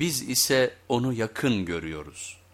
biz ise onu yakın görüyoruz.''